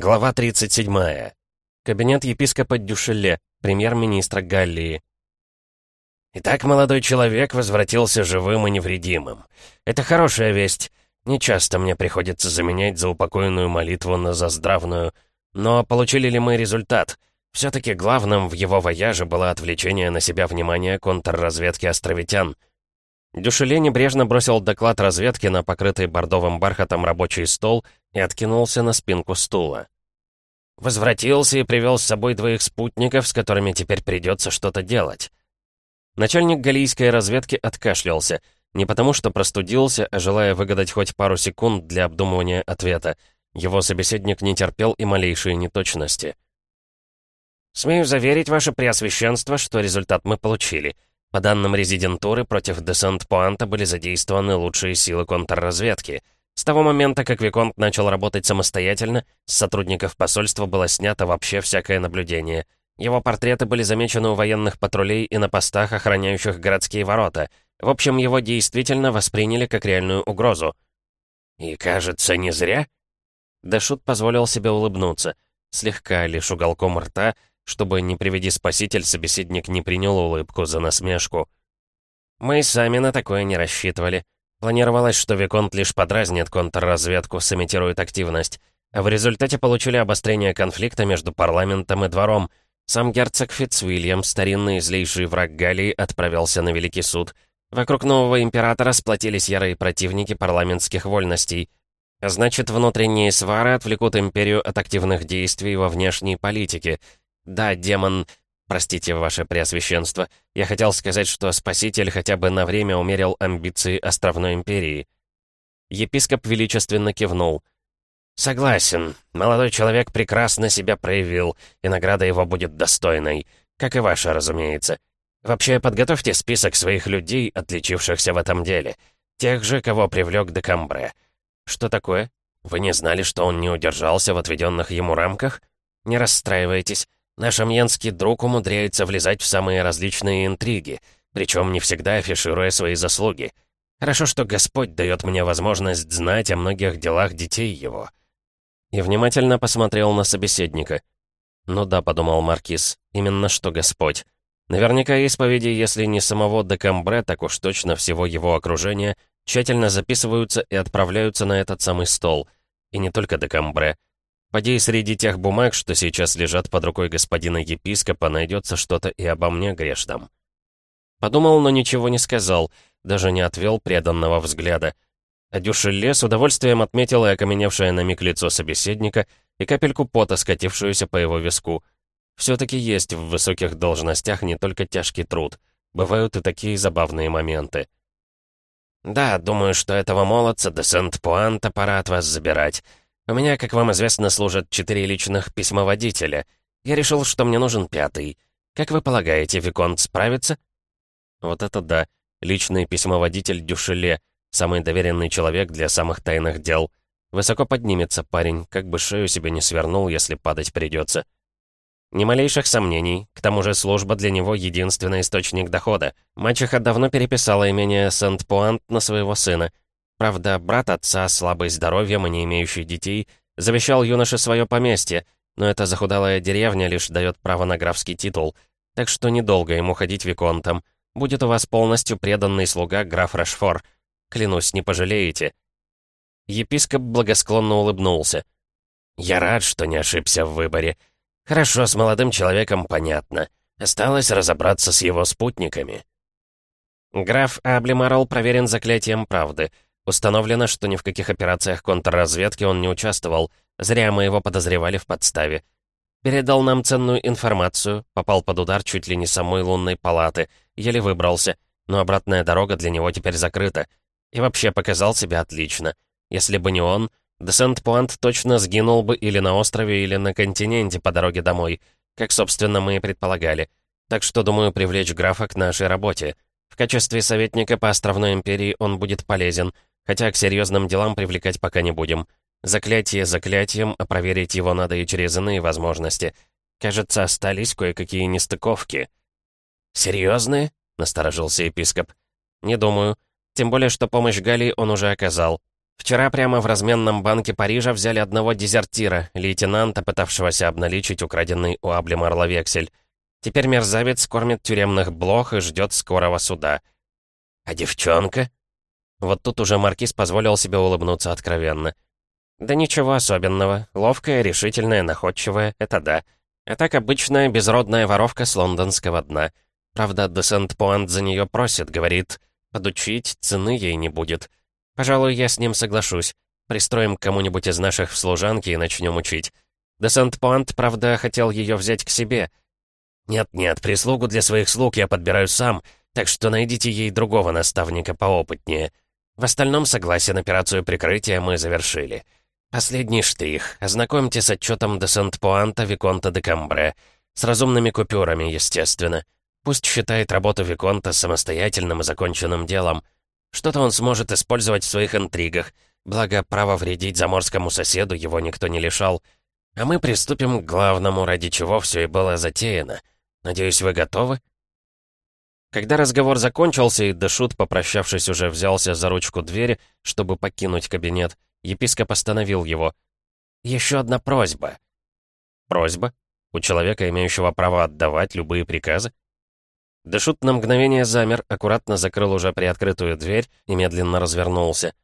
Глава 37. Кабинет епископа Дюшеле, премьер-министра Галлии. Итак, молодой человек возвратился живым и невредимым. Это хорошая весть. Не часто мне приходится заменять заупокойную молитву на заздравную. Но получили ли мы результат? Все-таки главным в его вояже было отвлечение на себя внимания контрразведки островитян. Дюшеле небрежно бросил доклад разведки на покрытый бордовым бархатом рабочий стол и откинулся на спинку стула. Возвратился и привел с собой двоих спутников, с которыми теперь придется что-то делать. Начальник галийской разведки откашлялся, не потому что простудился, а желая выгадать хоть пару секунд для обдумывания ответа. Его собеседник не терпел и малейшие неточности. «Смею заверить, ваше преосвященство, что результат мы получили. По данным резидентуры, против Десант-Пуанта были задействованы лучшие силы контрразведки — с того момента, как Виконт начал работать самостоятельно, с сотрудников посольства было снято вообще всякое наблюдение. Его портреты были замечены у военных патрулей и на постах, охраняющих городские ворота. В общем, его действительно восприняли как реальную угрозу. «И кажется, не зря?» Дашут позволил себе улыбнуться, слегка лишь уголком рта, чтобы, не приведи спаситель, собеседник не принял улыбку за насмешку. «Мы сами на такое не рассчитывали», Планировалось, что Виконт лишь подразнит контрразведку, сымитирует активность. А в результате получили обострение конфликта между парламентом и двором. Сам герцог Фитцвильям, старинный злейший враг Галлии, отправился на Великий суд. Вокруг нового императора сплотились ярые противники парламентских вольностей. А значит, внутренние свары отвлекут империю от активных действий во внешней политике. Да, демон «Простите, ваше преосвященство, я хотел сказать, что Спаситель хотя бы на время умерил амбиции Островной империи». Епископ величественно кивнул. «Согласен. Молодой человек прекрасно себя проявил, и награда его будет достойной. Как и ваша, разумеется. Вообще, подготовьте список своих людей, отличившихся в этом деле. Тех же, кого привлек Декамбре. Что такое? Вы не знали, что он не удержался в отведенных ему рамках? Не расстраивайтесь. Наш амьенский друг умудряется влезать в самые различные интриги, причем не всегда афишируя свои заслуги. Хорошо, что Господь дает мне возможность знать о многих делах детей его». И внимательно посмотрел на собеседника. «Ну да», — подумал Маркиз, — «именно что Господь. Наверняка исповеди, если не самого Декамбре, так уж точно всего его окружения, тщательно записываются и отправляются на этот самый стол. И не только Декамбре. Поди, среди тех бумаг, что сейчас лежат под рукой господина епископа, найдется что-то и обо мне грешном. Подумал, но ничего не сказал, даже не отвел преданного взгляда. А с удовольствием отметил и окаменевшее на миг лицо собеседника, и капельку пота, скатившуюся по его виску. Все-таки есть в высоких должностях не только тяжкий труд. Бывают и такие забавные моменты. «Да, думаю, что этого молодца де Сент-Пуанта пора от вас забирать. У меня, как вам известно, служат четыре личных письмоводителя. Я решил, что мне нужен пятый. Как вы полагаете, Виконт справится?» Вот это да. Личный письмоводитель Дюшеле. Самый доверенный человек для самых тайных дел. Высоко поднимется парень, как бы шею себе не свернул, если падать придется. Ни малейших сомнений. К тому же служба для него — единственный источник дохода. Мачеха давно переписала имение Сент-Пуант на своего сына — Правда, брат отца, слабый здоровьем и не имеющий детей, завещал юноше свое поместье, но эта захудалая деревня лишь дает право на графский титул, так что недолго ему ходить виконтом. Будет у вас полностью преданный слуга граф Рашфор. Клянусь, не пожалеете». Епископ благосклонно улыбнулся. «Я рад, что не ошибся в выборе. Хорошо, с молодым человеком понятно. Осталось разобраться с его спутниками». Граф Аблимарл проверен заклятием правды — Установлено, что ни в каких операциях контрразведки он не участвовал. Зря мы его подозревали в подставе. Передал нам ценную информацию, попал под удар чуть ли не самой лунной палаты, еле выбрался, но обратная дорога для него теперь закрыта. И вообще показал себя отлично. Если бы не он, Десент-Пуант точно сгинул бы или на острове, или на континенте по дороге домой, как, собственно, мы и предполагали. Так что, думаю, привлечь графа к нашей работе. В качестве советника по островной империи он будет полезен — Хотя к серьезным делам привлекать пока не будем. Заклятие заклятием, а проверить его надо и через иные возможности. Кажется, остались кое-какие нестыковки. «Серьезные?» — насторожился епископ. «Не думаю. Тем более, что помощь Галии он уже оказал. Вчера прямо в разменном банке Парижа взяли одного дезертира, лейтенанта, пытавшегося обналичить украденный у Абли Марловексель. Теперь мерзавец кормит тюремных блох и ждет скорого суда. А девчонка? Вот тут уже Маркиз позволил себе улыбнуться откровенно. Да ничего особенного. Ловкая, решительная, находчивая — это да. А так обычная безродная воровка с лондонского дна. Правда, де Сент-Пуант за нее просит, говорит, подучить цены ей не будет. Пожалуй, я с ним соглашусь. Пристроим кому-нибудь из наших в служанки и начнем учить. Де Сент-Пуант, правда, хотел ее взять к себе. Нет-нет, прислугу для своих слуг я подбираю сам, так что найдите ей другого наставника поопытнее. В остальном согласие на операцию прикрытия мы завершили. Последний штрих. Ознакомьте с отчетом де Сент-Пуанта Виконта де Камбре. С разумными купюрами, естественно. Пусть считает работу Виконта самостоятельным и законченным делом. Что-то он сможет использовать в своих интригах, благо право вредить заморскому соседу его никто не лишал. А мы приступим к главному, ради чего все и было затеяно. Надеюсь, вы готовы?» Когда разговор закончился, и Дэшут, попрощавшись, уже взялся за ручку двери, чтобы покинуть кабинет, епископ остановил его. «Еще одна просьба». «Просьба? У человека, имеющего право отдавать любые приказы?» Дешут на мгновение замер, аккуратно закрыл уже приоткрытую дверь и медленно развернулся.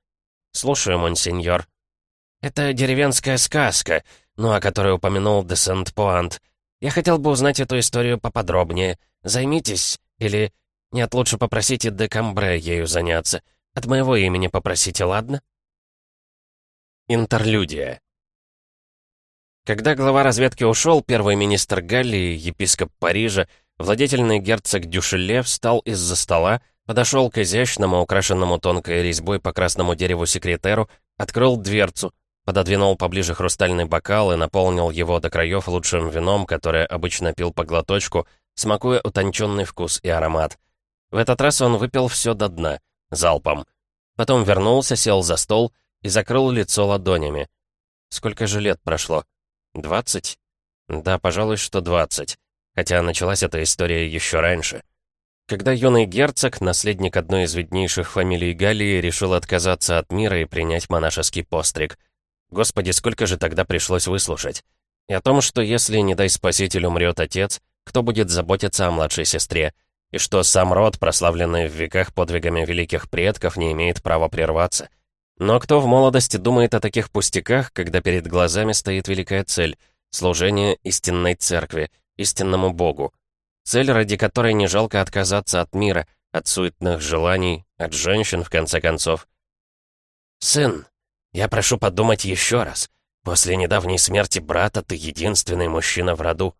«Слушаю, монсеньор». «Это деревенская сказка, ну, о которой упомянул де Сент-Пуант. Я хотел бы узнать эту историю поподробнее. Займитесь, или... Нет, лучше попросите де Камбре ею заняться. От моего имени попросите, ладно?» Интерлюдия. Когда глава разведки ушел, первый министр Галлии, епископ Парижа, Владетельный герцог Дюшеле встал из-за стола, подошел к изящному, украшенному тонкой резьбой по красному дереву секретеру, открыл дверцу, пододвинул поближе хрустальный бокал и наполнил его до краев лучшим вином, которое обычно пил по глоточку, смакуя утонченный вкус и аромат. В этот раз он выпил все до дна, залпом. Потом вернулся, сел за стол и закрыл лицо ладонями. Сколько же лет прошло? Двадцать? Да, пожалуй, что двадцать хотя началась эта история еще раньше. Когда юный герцог, наследник одной из виднейших фамилий Галлии, решил отказаться от мира и принять монашеский постриг. Господи, сколько же тогда пришлось выслушать. И о том, что если, не дай спаситель, умрет отец, кто будет заботиться о младшей сестре, и что сам род, прославленный в веках подвигами великих предков, не имеет права прерваться. Но кто в молодости думает о таких пустяках, когда перед глазами стоит великая цель — служение истинной церкви — истинному Богу. Цель, ради которой не жалко отказаться от мира, от суетных желаний, от женщин, в конце концов. «Сын, я прошу подумать еще раз. После недавней смерти брата ты единственный мужчина в роду».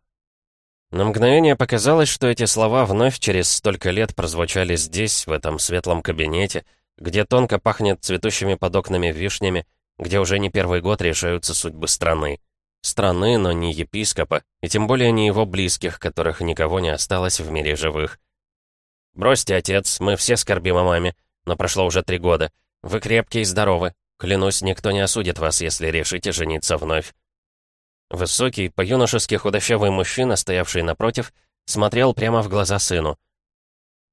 На мгновение показалось, что эти слова вновь через столько лет прозвучали здесь, в этом светлом кабинете, где тонко пахнет цветущими под окнами вишнями, где уже не первый год решаются судьбы страны страны, но не епископа, и тем более не его близких, которых никого не осталось в мире живых. «Бросьте, отец, мы все скорбим о маме, но прошло уже три года. Вы крепкие и здоровы. Клянусь, никто не осудит вас, если решите жениться вновь». Высокий, по-юношески худощавый мужчина, стоявший напротив, смотрел прямо в глаза сыну.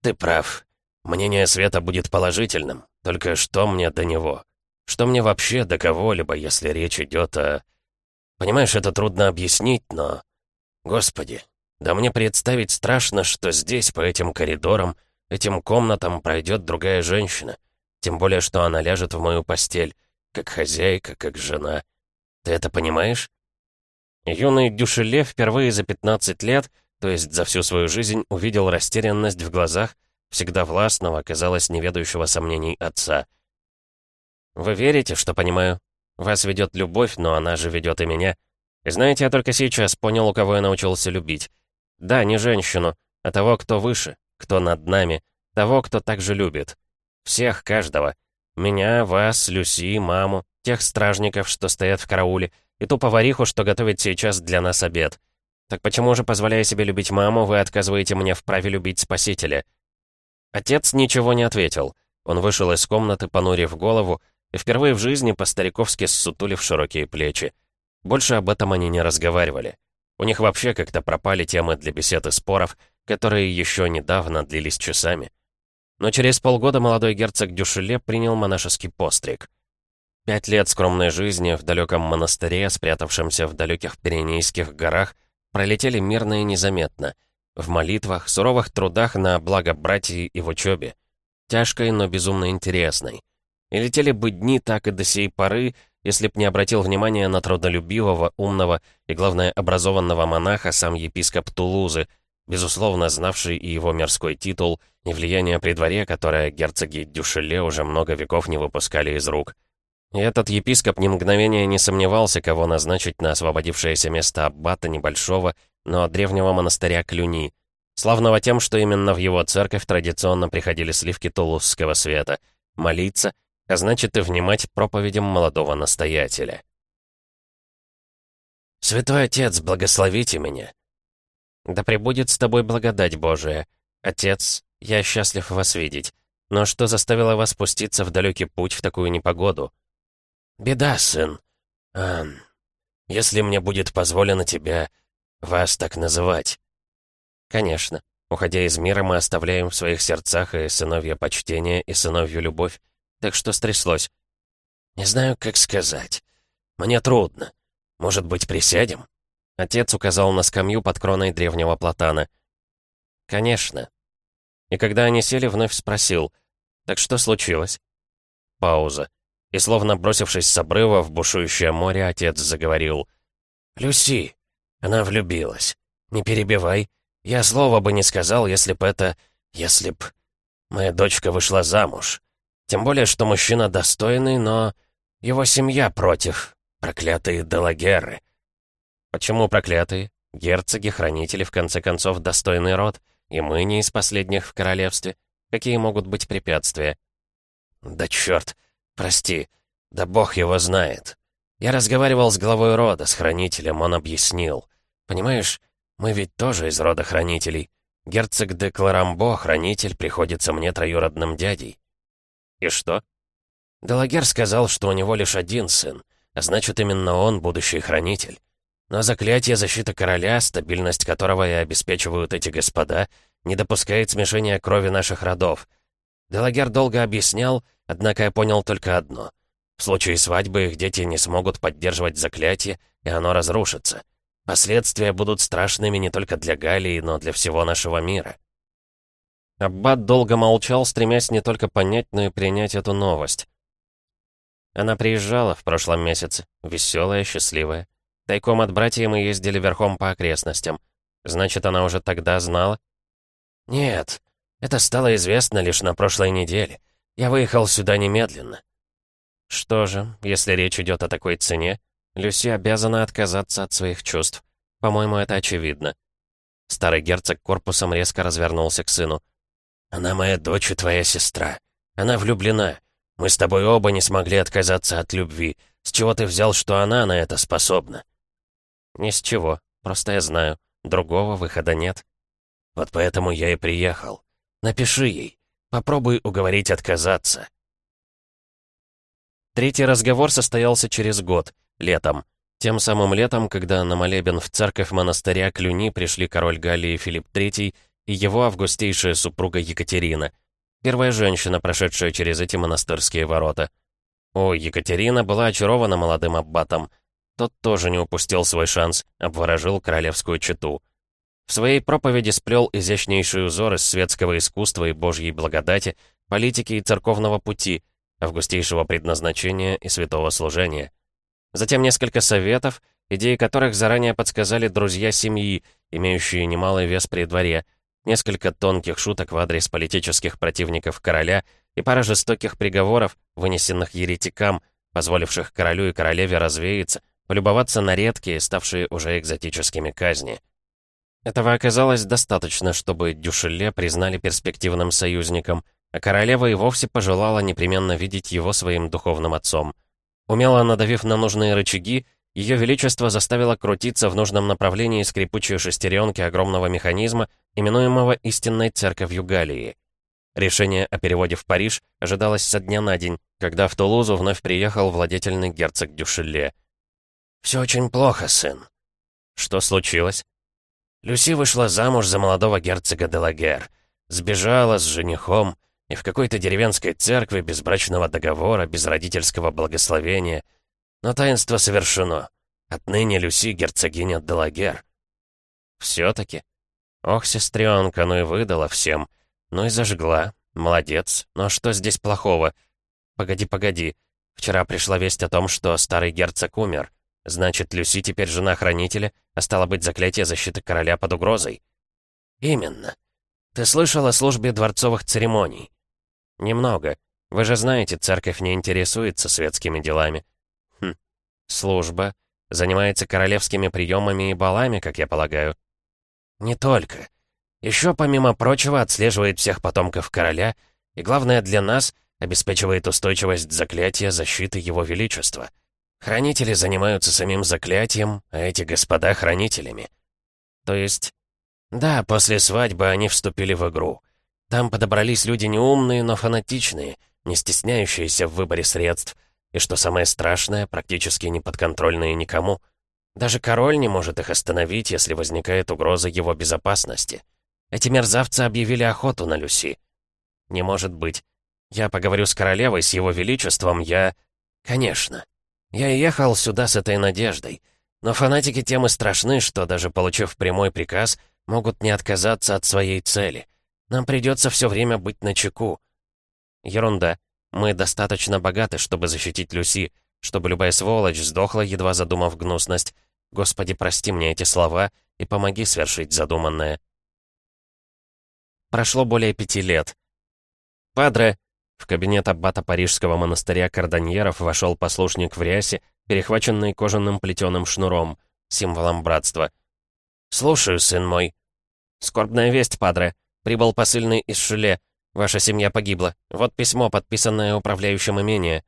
«Ты прав. Мнение Света будет положительным. Только что мне до него? Что мне вообще до кого-либо, если речь идет о...» Понимаешь, это трудно объяснить, но... Господи, да мне представить страшно, что здесь, по этим коридорам, этим комнатам пройдет другая женщина. Тем более, что она ляжет в мою постель, как хозяйка, как жена. Ты это понимаешь? Юный Дюшеле впервые за 15 лет, то есть за всю свою жизнь, увидел растерянность в глазах всегда властного, казалось, неведающего сомнений отца. «Вы верите, что понимаю?» Вас ведет любовь, но она же ведет и меня. И знаете, я только сейчас понял, у кого я научился любить. Да, не женщину, а того, кто выше, кто над нами, того, кто также любит. Всех, каждого. Меня, вас, Люси, маму, тех стражников, что стоят в карауле, и ту повариху, что готовит сейчас для нас обед. Так почему же, позволяя себе любить маму, вы отказываете мне в праве любить Спасителя?» Отец ничего не ответил. Он вышел из комнаты, понурив голову, и впервые в жизни по-стариковски ссутулив широкие плечи. Больше об этом они не разговаривали. У них вообще как-то пропали темы для бесед и споров, которые еще недавно длились часами. Но через полгода молодой герцог Дюшеле принял монашеский постриг. Пять лет скромной жизни в далеком монастыре, спрятавшемся в далеких Пиренейских горах, пролетели мирно и незаметно. В молитвах, суровых трудах на благо братьев и в учебе. Тяжкой, но безумно интересной. И летели бы дни так и до сей поры, если б не обратил внимания на трудолюбивого, умного и, главное, образованного монаха сам епископ Тулузы, безусловно знавший и его мирской титул, и влияние при дворе, которое герцоги Дюшеле уже много веков не выпускали из рук. Этот епископ ни мгновения не сомневался, кого назначить на освободившееся место аббата небольшого, но древнего монастыря Клюни, славного тем, что именно в его церковь традиционно приходили сливки тулузского света, молиться, а значит и внимать проповедям молодого настоятеля. «Святой Отец, благословите меня!» «Да пребудет с тобой благодать Божия. Отец, я счастлив вас видеть. Но что заставило вас спуститься в далекий путь в такую непогоду?» «Беда, сын. А, если мне будет позволено тебя, вас так называть». «Конечно. Уходя из мира, мы оставляем в своих сердцах и сыновья почтение, и сыновью любовь. Так что стряслось?» «Не знаю, как сказать. Мне трудно. Может быть, присядем?» Отец указал на скамью под кроной древнего платана. «Конечно». И когда они сели, вновь спросил, «Так что случилось?» Пауза. И словно бросившись с обрыва в бушующее море, отец заговорил. «Люси, она влюбилась. Не перебивай. Я слова бы не сказал, если б это... Если б... Моя дочка вышла замуж. Тем более, что мужчина достойный, но... Его семья против. Проклятые Делагеры». «Почему проклятые? Герцоги, хранители, в конце концов, достойный род. И мы не из последних в королевстве. Какие могут быть препятствия?» «Да черт! Прости, да бог его знает. Я разговаривал с главой рода, с хранителем, он объяснил. Понимаешь, мы ведь тоже из рода хранителей. Герцог де Кларамбо, хранитель, приходится мне троюродным дядей. И что? Делагер сказал, что у него лишь один сын, а значит, именно он будущий хранитель. Но заклятие защиты короля, стабильность которого и обеспечивают эти господа, не допускает смешения крови наших родов. Делагер долго объяснял, Однако я понял только одно. В случае свадьбы их дети не смогут поддерживать заклятие, и оно разрушится. Последствия будут страшными не только для Галии, но для всего нашего мира. Аббат долго молчал, стремясь не только понять, но и принять эту новость. Она приезжала в прошлом месяце, веселая, счастливая. Тайком от братьев мы ездили верхом по окрестностям. Значит, она уже тогда знала? Нет, это стало известно лишь на прошлой неделе. Я выехал сюда немедленно». Что же, если речь идет о такой цене, Люси обязана отказаться от своих чувств. По-моему, это очевидно. Старый герцог корпусом резко развернулся к сыну. «Она моя дочь и твоя сестра. Она влюблена. Мы с тобой оба не смогли отказаться от любви. С чего ты взял, что она на это способна?» «Ни с чего. Просто я знаю. Другого выхода нет». «Вот поэтому я и приехал. Напиши ей. Попробуй уговорить отказаться». Третий разговор состоялся через год, летом. Тем самым летом, когда на молебен в церковь монастыря Клюни пришли король Галлии Филипп III и его августейшая супруга Екатерина, первая женщина, прошедшая через эти монастырские ворота. О, Екатерина была очарована молодым аббатом. Тот тоже не упустил свой шанс, обворожил королевскую чету. В своей проповеди сплел изящнейший узор из светского искусства и божьей благодати, политики и церковного пути, августейшего предназначения и святого служения. Затем несколько советов, идеи которых заранее подсказали друзья семьи, имеющие немалый вес при дворе, несколько тонких шуток в адрес политических противников короля и пара жестоких приговоров, вынесенных еретикам, позволивших королю и королеве развеяться, полюбоваться на редкие, ставшие уже экзотическими казни. Этого оказалось достаточно, чтобы Дюшеле признали перспективным союзником, а королева и вовсе пожелала непременно видеть его своим духовным отцом. Умело надавив на нужные рычаги, ее величество заставило крутиться в нужном направлении скрипучие шестеренки огромного механизма, именуемого истинной церковью Галлии. Решение о переводе в Париж ожидалось со дня на день, когда в Тулузу вновь приехал владетельный герцог Дюшеле. «Все очень плохо, сын». «Что случилось?» Люси вышла замуж за молодого герцога Делагер. Сбежала с женихом, И в какой-то деревенской церкви без брачного договора, без родительского благословения. Но таинство совершено. Отныне Люси герцогиня Делагер. Все-таки. Ох, сестренка, ну и выдала всем. Ну и зажгла. Молодец. Но что здесь плохого? Погоди, погоди. Вчера пришла весть о том, что старый герцог умер. Значит, Люси теперь жена хранителя, а стало быть, заклятие защиты короля под угрозой. Именно. Ты слышал о службе дворцовых церемоний? Немного. Вы же знаете, церковь не интересуется светскими делами. Хм. Служба. Занимается королевскими приемами и балами, как я полагаю. Не только. Еще, помимо прочего, отслеживает всех потомков короля, и главное для нас, обеспечивает устойчивость заклятия защиты его величества. Хранители занимаются самим заклятием, а эти господа — хранителями. То есть... Да, после свадьбы они вступили в игру. Там подобрались люди неумные, но фанатичные, не стесняющиеся в выборе средств, и, что самое страшное, практически не подконтрольные никому — даже король не может их остановить, если возникает угроза его безопасности. Эти мерзавцы объявили охоту на Люси. Не может быть. Я поговорю с королевой, с его величеством, я... Конечно. Я ехал сюда с этой надеждой. Но фанатики тем и страшны, что, даже получив прямой приказ, могут не отказаться от своей цели. Нам придется все время быть начеку. Ерунда. Мы достаточно богаты, чтобы защитить Люси, чтобы любая сволочь сдохла, едва задумав гнусность. Господи, прости мне эти слова и помоги свершить задуманное. Прошло более пяти лет. «Падре!» В кабинет аббата Парижского монастыря Карданьеров вошел послушник в рясе, перехваченный кожаным плетеным шнуром, символом братства. «Слушаю, сын мой». «Скорбная весть, падре. Прибыл посыльный из Шиле. Ваша семья погибла. Вот письмо, подписанное управляющим имения».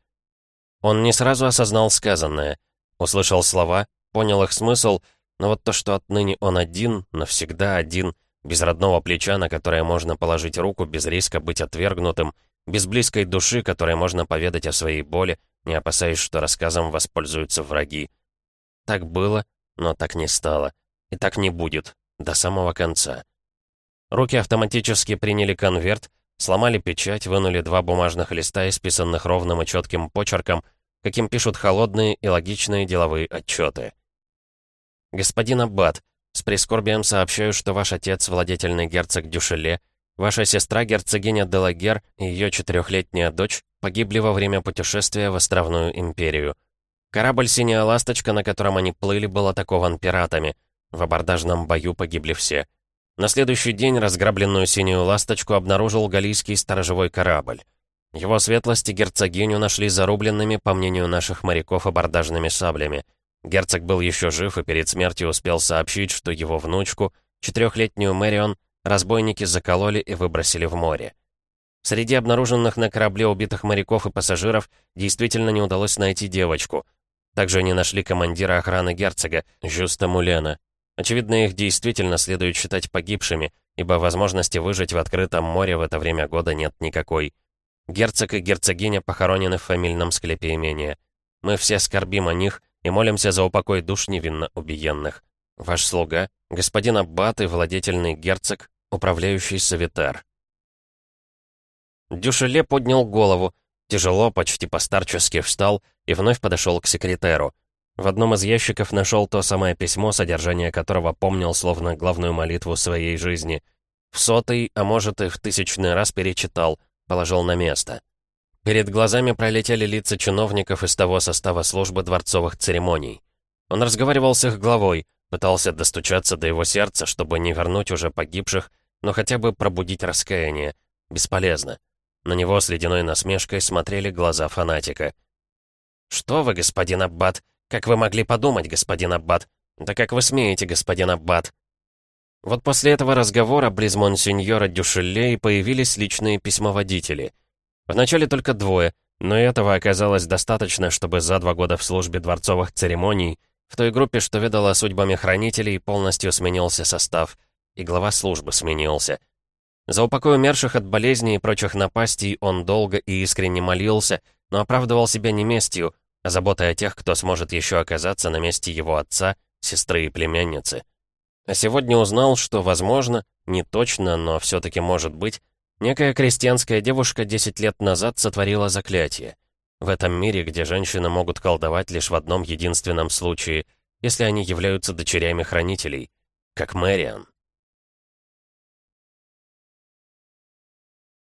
Он не сразу осознал сказанное. Услышал слова, понял их смысл, но вот то, что отныне он один, навсегда один, без родного плеча, на которое можно положить руку, без риска быть отвергнутым, без близкой души, которой можно поведать о своей боли, не опасаясь, что рассказом воспользуются враги. Так было, но так не стало. И так не будет. До самого конца. Руки автоматически приняли конверт, Сломали печать, вынули два бумажных листа, исписанных ровным и четким почерком, каким пишут холодные и логичные деловые отчеты. «Господин Аббат, с прискорбием сообщаю, что ваш отец, владетельный герцог Дюшеле, ваша сестра, герцогиня Делагер и ее четырехлетняя дочь погибли во время путешествия в Островную империю. Корабль «Синяя ласточка», на котором они плыли, был атакован пиратами. В абордажном бою погибли все. На следующий день разграбленную синюю ласточку обнаружил галийский сторожевой корабль. Его светлости герцогиню нашли зарубленными, по мнению наших моряков, абордажными саблями. Герцог был еще жив и перед смертью успел сообщить, что его внучку, четырехлетнюю Мэрион, разбойники закололи и выбросили в море. Среди обнаруженных на корабле убитых моряков и пассажиров действительно не удалось найти девочку. Также не нашли командира охраны герцога, Жюста Мулена, Очевидно, их действительно следует считать погибшими, ибо возможности выжить в открытом море в это время года нет никакой. Герцог и герцогиня похоронены в фамильном склепе имения. Мы все скорбим о них и молимся за упокой душ невинно убиенных. Ваш слуга, господин Аббат и владетельный герцог, управляющий Савитар. Дюшеле поднял голову, тяжело, почти постарчески встал и вновь подошел к секретеру. В одном из ящиков нашел то самое письмо, содержание которого помнил словно главную молитву своей жизни. В сотый, а может и в тысячный раз перечитал, положил на место. Перед глазами пролетели лица чиновников из того состава службы дворцовых церемоний. Он разговаривал с их главой, пытался достучаться до его сердца, чтобы не вернуть уже погибших, но хотя бы пробудить раскаяние. Бесполезно. На него с ледяной насмешкой смотрели глаза фанатика. «Что вы, господин Аббат, «Как вы могли подумать, господин Аббат? Да как вы смеете, господин Аббат?» Вот после этого разговора близ монсеньора Дюшелле появились личные письмоводители. Вначале только двое, но этого оказалось достаточно, чтобы за два года в службе дворцовых церемоний в той группе, что ведала судьбами хранителей, полностью сменился состав, и глава службы сменился. За упокой умерших от болезней и прочих напастей он долго и искренне молился, но оправдывал себя не местью, заботой о тех, кто сможет еще оказаться на месте его отца, сестры и племянницы. А сегодня узнал, что, возможно, не точно, но все-таки может быть, Некая крестьянская девушка 10 лет назад сотворила заклятие. В этом мире, где женщины могут колдовать лишь в одном единственном случае, если они являются дочерями хранителей, как Мэриан.